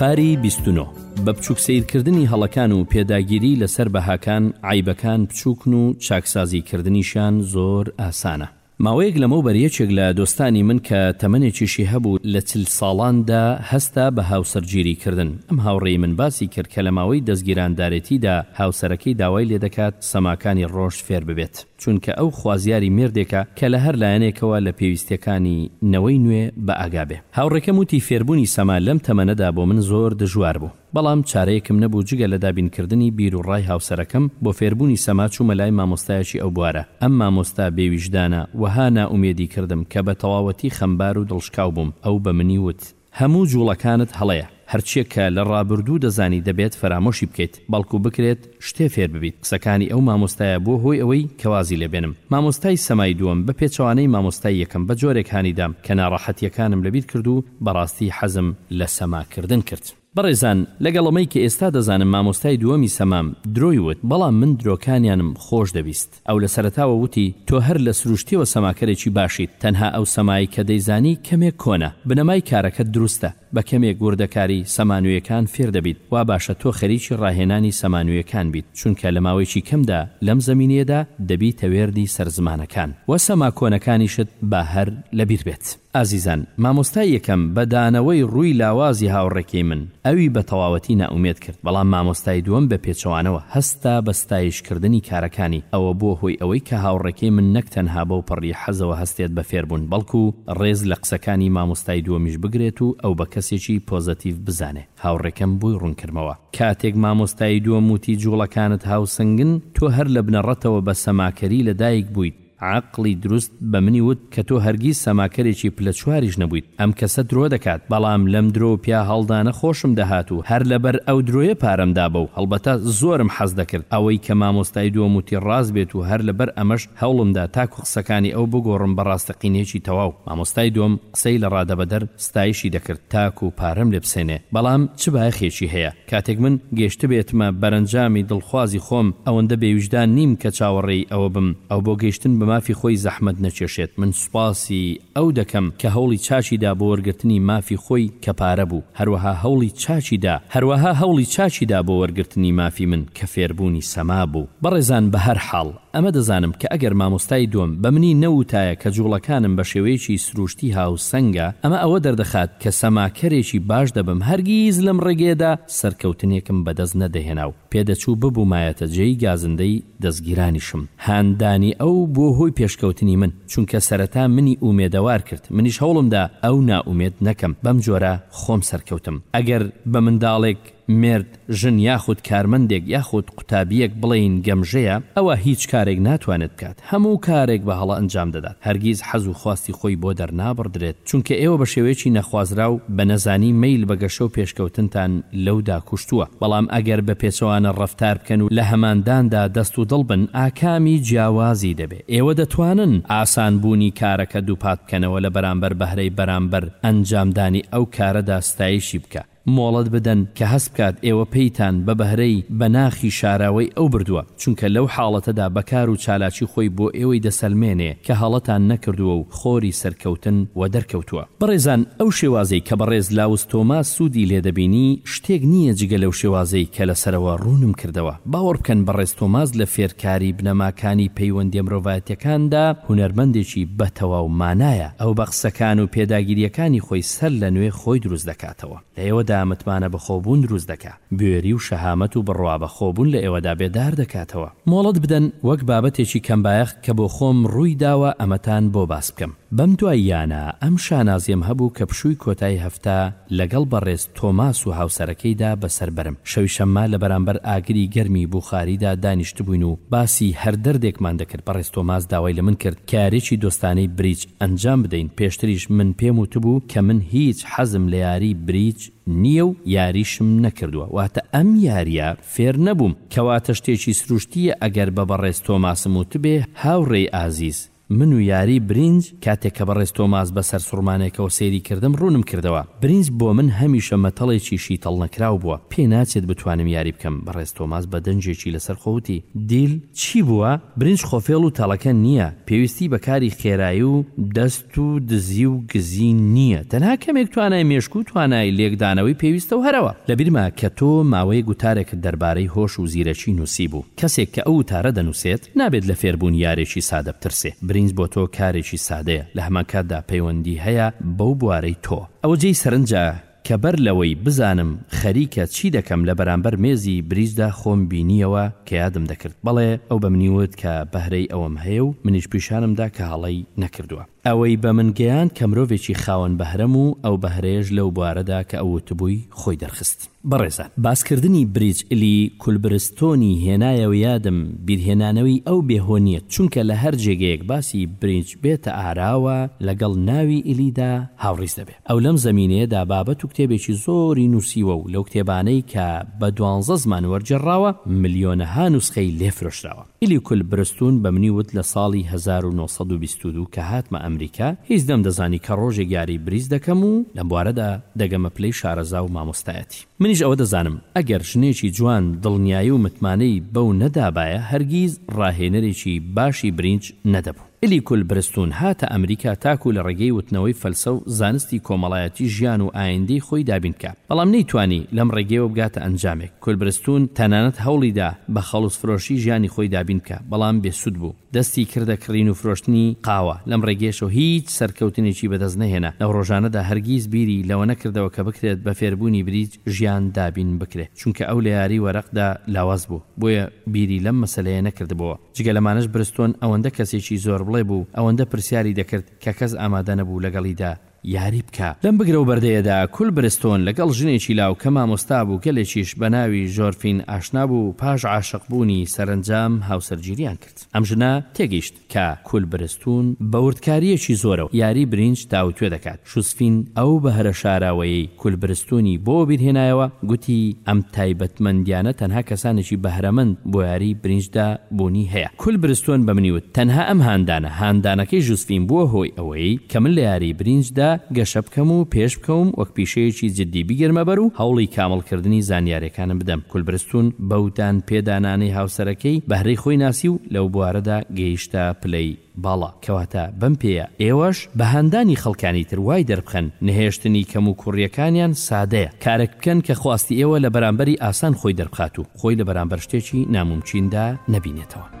پاری بیست و نۆ. بە بچووک سەیرکردنی هەڵەکان و پێداگیری لەسەر بەهاکان، عەیبەکان بچووکن و چاکسازیکردنیشیان زۆر ئاسانە. ماوەیەک لەمەوبەر یەکێک لە دۆستانی من کە تەمەنێکیشی هەبوو لە چل ساڵاندا هەستا بە هاوسەرگیریکردن، ئەم هاوڕێی من باسی کرد کە لە ماوەی دەزگیراندارێتیدا هاوسەرەکەی داوای لێدەکات سەماکانی ڕۆژ فێرببێت. چونکە ئەو خوازیاری مێردێکە کە لە هەر لایەنێکەوە لە پێویستیەکانی نەوەی نوێ بە ئاگا بێ. هاوڕێکەم وتی فێربوونی سەما لەم تەمەنەدا بۆ من زۆر دژوار بوو، بەڵام چارەیەکم نەبوو جگە لە دابینکردنی بیر و ڕای هاوسەرەکەم، بۆ فێربوونی سەما چوومە لای مامۆستایەکی ئەو بوارە، ئەم مامۆستا بێ ویژدانە وەها نائومێدی کردم کە بە تەواوەتی خەمبار و دڵشکاو بووم، ئەو بە منی وت. هەموو جوڵەکانت هەڵەیە، هەرچیەک کە لە ڕابردوو دەزانی دەبێت فەرامۆشی بکەیت، بەڵکو بکرێت شتێ فێر ببیت، قسەکانی ئەو مامۆستایە بووە هۆی ئەوەی کە وازی لێ بێنم، مامۆستای سەمای دووەم بە پێچەوانەی مامۆستای یەکەم بە جۆرێک هانی دام کە ناڕەحەتیەکانم لەبیر کرد و بەڕاستی حەزم لە سەما کردن کرد. بەڕێزان لەگەڵ ئەمەی کە ئێستا دەزانم مامۆستای دووەمی سەمام درۆی وت، بەڵام من درۆکانیانم خۆش دەویست. ئەو لە سەرەتاوە وتی، تۆ هەر لە سروشتیەوە سەماکەرێکی باشیت، تەنها ئەو سەمایەی کە دەیزانی کەمێک کۆنە. بنەمای کارەکەت دروستە، بە کەمێک وردەکاری، سەما نوێکان فێر دەبیت. وا باشە تۆ خەریکی ڕاهێنانی سەما نوێکان بیت، چونکە لە ماوەیەکی کەمدا لەم زەمینەیەدا دەبیتە وێردی سەر زمانەکان و سەما کۆنەکانیشت با هەر لە بیر بێت. ئازیزان مامۆستای یەکەم بە دانەوەی ڕووی لاوازی هاوڕێکەی من ئەوی بە تەواوەتی نائومێد کرد بەڵام مامۆستای دووەم بە پێچەوانەوە هەستا بە ستایش کردنی کارەکانی ئەوە بووە هۆی ئەوەی کە هاوڕێکەی من نەک تەنها بەو پەڕی حەزەوە هەستێت بە فێربوون بەڵکو ڕێز لە قسەکانی مامۆستای دووەمیش بگرێت و ئەو بە کەسێکی پۆزەتیڤ بزانێ هاوڕێکەم بۆی ڕوون کردمەوە کاتێک مامۆستای دووەم وتی جوڵەکانت هاوسەنگن تۆ هەر لە بنەڕەتەوە بە سەماکەری لە دایک بوویت عەقڵی دروست بە منی وت کە تۆ هەرگیز سەماکەرێکی پلە چواریش نەبوویت. ئەم کەسە درۆ دەکات، بەڵام لەم درۆ و پیا هەڵدانە خۆشم دەهات و هەر لەبەر ئەو درۆیە پارەم دا بەو. هەڵبەتە زۆرم حەز دەکرد ئەوەی کە مامۆستای دووەم وتی ڕاست بێت و هەر لەبەر ئەمەش هەوڵم دا تاکو قسەکانی ئەو بگۆڕم بە ڕاستەقینەیەکی تەواو. مامۆستای دووەم قسەی لە ڕادەبەدەر ستایشی دەکرد تاکو پارەم لێ بسێنێ، بەڵام چ بایەخێکی هەیە؟ کاتێک من گەیشتبێتمە بەرەنجامی دڵخوازی خۆم، ئەوەندە بێویژدان نیم کە چاوەڕێی ئەوە بم، ئەو بۆ گەیشتن بە مافی خۆی زەحمەت نەکێشێت، من سوپاسی ئەو دەکەم کە هەوڵی چاکی دا بۆ وەرگرتنی مافی خۆی کە پارە بوو، هەروەها هەوڵی چاکی دا، هەروەها هەوڵی چاکی دا بۆ وەرگرتنی مافی من کە فێربوونی سەما بوو. بەڕێزان بەهەرحاڵ، ئەمە دەزانم کە ئەگەر مامۆستای دووەم بە منی نەوتایە کە جووڵەکانم بە شێوەیەکی سرووشتی هاوسەنگە، ئەمە ئەوە دەردەخات کە سەماکەرێکی باش دەبم، هەرگیز لەم ڕێگەیەدا سەرکەوتنێکم بەدەست نەدەهێنا و پێدەچوو ببوومایەتە جێی گازندەی دەزگیرانیشم. هاندانی ئەو بووە هۆی پێشکەوتنی من، چونکە سەرەتا منی ئومێدەوار کرد، منیش هەوڵم دا ئەو نائومێد نەکەم، بەم جۆرە خۆم سەرکەوتم. ئەگەر بە منداڵێک. مێرد، ژن یاخود کارمەندێک یاخود قوتابییەک بڵێین گەمژەیە، ئەوا هیچ کارێک ناتوانێت بکات، هەموو کارێک بە هەڵە ئەنجام دەدات، هەرگیز حەز و خواستی خۆی بۆ دەرنابڕدرێت، چونکە ئێوە بە شێوەیەکی نەخوازراو بە نەزانی مەیل بە گەشە و پێشکەوتنتان لەودا کوشتووە، بەڵام ئەگەر بە پێچەوانە ڕەفتار بکەن و لە هەمانداندا دەست و دڵ بن ئاکامی جیاوازی دەبێت، ئێوە دەتوانن ئاسان بوونی کارەکە دووپات بکەنەوە لە بەرامبەر بەهرەی بەرامبەر ئەنجامدانی ئەو کارەدا ستایشی بکە، مۆڵەت بدەن کە هەست بکات ئێوە پێیتان بە بەهرەی بە ناخی شاراوەی ئەو بردووە، چونکە لەو حاڵەتەدا بە کار و چالاکی خۆی بۆ ئێوەی دەسەلمێنێ کە هەڵەتان نەکردووە و خۆری سەرکەوتن و دەرکەوتووە. بەڕێزان ئەو شێوازەی کە بەڕێز لاوس تۆماس سوودی لێ دەبینی شتێک نییە جگە لەو شێوازەی کە لە سەرەوە ڕوونم کردەوە. باوەڕ بکەن بەڕێز تۆماس لە فێرکاری بنەماکانی پەیوەندییە مرۆڤایەتییەکاندا هونەرمەندێکی بە تەواو مانایە، ئەو بە قسەکان و پێداگیرییەکانی خۆی سەر لە نوێ خۆی دروست دەکات. دەکاتەوە لە ئێوەدا متمانە بەخۆبوون دروست دەکا بوێری و شەهامەت و بڕوابەخۆبوون لە ئێوەدا بێدار دەکاتەوە مۆڵەت بدەن وەک بابەتێکی کەمبایەخ کە بۆ خۆم ڕووی داوە ئەمەتان بۆ باس بکەم بەم دواییانە ئەم شانازیم هەبوو کە پشووی کۆتای هەفتە لەگەڵ بەڕێز تۆماس و هاوسەرەکەیدا بەسەر بەرم شەوی شەممە لە بەرامبەر ئاگری گەرمی بوخاریدا دانیشتبووین و باسی هەر دەردێکمان دەکرد بەڕێز تۆماس داوای لە من کرد کە یاریێکی دۆستانەی بریج ئەنجام بدەین پێشتریش من پێم وتبوو کە من هیچ حەزم لە یاری بریج نییە و یاریشم نەکردووە واتە ئەم یاریە فێر نەبووم کەواتە شتێکی سروشتییە ئەگەر بە بەڕێز تۆماسم وتبێ هاوڕێی ئازیز من و یاری برینج کاتێک کە بەڕێز تۆماس بە سەرسوڕمانێکەوە سەیری کردم ڕوونم کردەوە برینج بۆ من هەمیشە مەتەڵێکی شیتەڵ نەکراو بووە پێ ناچێت بتوانم یاری بکەم بەڕێز تۆماس بە دەنگێکی لەسەر خۆ وتی دیل چی بووە برینج خۆ فێڵ و تەڵەکە نییە پێویستی بە کاری خێرای و دەست تو دزی و گزی نیە تەنها کەمێک توانای مێشکو و توانای لێکدانەوەی پێویستەو هەرەوە لەبیرمە کە تۆ ماوەیەک وتارێکت دەربارەی هۆش و زیرەکی نوسیبوو کەسێک کە ئەو وتارە دەنوسێت نابێت لە فێربوونی یارێکی سادە بترسێ برینز بۆ تۆ کارێکی سادەیە لەهەمانکاتدا پەیوەندی هەیە بەو بوارەی تۆ ئەوە جێی سەرنجە کە بەر لەوەی بزانم خەریکە چی دەکەم لە بەرامبەر مێزی بریجدا خۆم بینییەوە کە یادم دەکرد بەڵێ ئەو بە منی وت کە بەهرەی ئەوەم هەیە و منیش پیشانم دا کە هەڵەی نەکردووە. ئەوەی بە من گەیاند کە مرۆڤێکی خاوەن بەهرەم و ئەو بەهرەیەش لەو بوارەدا کە ئەو وتبووی خۆی دەرخست. بەڕێزان باسکردنی بریج الی کولبرستۆنی هێنایەوە یادم، بیرهێنانەوەی ئەو بێ هۆ نییە چونکە لە هەر جێگەیەک باسی بریج بێتە ئاراوە لەگەڵ ناوی الیدا هاوڕیز دەبێ. ئەو لەم زەمینەیەدا بابەت و کتێبێکی زۆری نووسیوە و لەو کتێبانەی کە بە دوانزە زمان وەرگێڕراوە، ملیۆنەها نوسخەی لێ فرۆشراوە. ئیلیکول برستون بە منی وت لە ساڵی هەزار و نۆ سەد و بیست و دوو کە هاتمە ئەمریکا، هیچ نەمدەزانی کە ڕۆژێک یاریی بریس دەکەم و لەم بوارەدا دەگەمە پلەی شارەزا و مامۆستایەتی. منیش ئەوە دەزانم ئەگەر ژنێکی جوان دڵنیایی و متمانەی بەو نەدابایە هەرگیز ڕاهێنەرێکی باشی برینج نەدەبوو. ئلی کول برستون هاتە ئەمریکا تاکو لە ڕێگەی وتنەوەی فەلسە و زانستی کۆمەڵایەتی ژیان و ئایندەی خۆی دابین بکا بەڵام نەیتوانی لەم ڕێگەیەوە بگاتە ئەنجامێک کول برستون تەنانەت هەوڵیدا بە خەڵوزفرۆشی ژیانی خۆی دابین بکا بەڵام بێ سود بو دەستی کردە کڕین و فرۆشتنی قاوە، لەم ڕێگەیەشەوە هیچ سەرکەوتنێکی بەدەست نەهێنا، لەو ڕۆژانەدا هەرگیز بیری لەوە نەکردەوە کە بکرێت بە فێربوونی بریج ژیان دابین بکرێت، چونکە ئەو لە یاری وەرەقدا لاواز بوو، بۆیە بیری لەم مەسەلەیە نەکردبۆوە. جگە لەمانەش برستۆن ئەوەندە کەسێکی زۆربڵێ بوو، ئەوەندە پرسیاری دەکرد کە کەس ئامادە نەبوو لەگەڵیدا یاری بکە لەم بگرە و بەردەیەدا کول برستۆن لەگەڵ ژنێکی لاو کە مامۆستا بوو گەلێکیش بە ناوی ژۆرفین ئاشنا بوو پاش عاشق بوونی سەرەنجام هاوسەرگیریان کرد ئەم ژنە تێگەیشت کە کول برستون بە وردکاریەکی زۆرەوە یاری برینج تاوتوێ دەکات شوسفین ئەو بەهەرە شاراوەیەی کولبرستونی بۆ وەبیرهێنایەوە، گوتی، ئەم تایبەتمەندیانە تەنها کەسانێکی بەهرەمەند بۆیاری برینجدا بوونی هەیە. کولبرستون بەمنی وت، تەنها ئەم هاندانە، هاندانەکەی ژوسفین بووە هۆی ئەوەی کە من لە یاری برینجدا گەشە بکەم و پێش بکەوم وەک پیشەیەکی جدی بیگەرمە بەر و هەوڵی کامڵکردنی زانیارێکانم بدەم. کولبرستون بەو دان پێدانانەی هاوسەرەکەی بەهرەی خۆی ناسی و لەو بوارەدا گەیشتە پلەی باڵا، کەواتە بەم پێیە ئێوەش بە هاندانی خەڵکانی تر وای دەربخەن نەهێشتنی کەموکوڕییەکانیان سادەیە، کارێک بکەن کە خواستی ئێوە لە بەرامبەری ئاسان خۆی دەربخات و خۆی لە بەرامبەر شتێکی نامومکیندا نەبینێتەوە.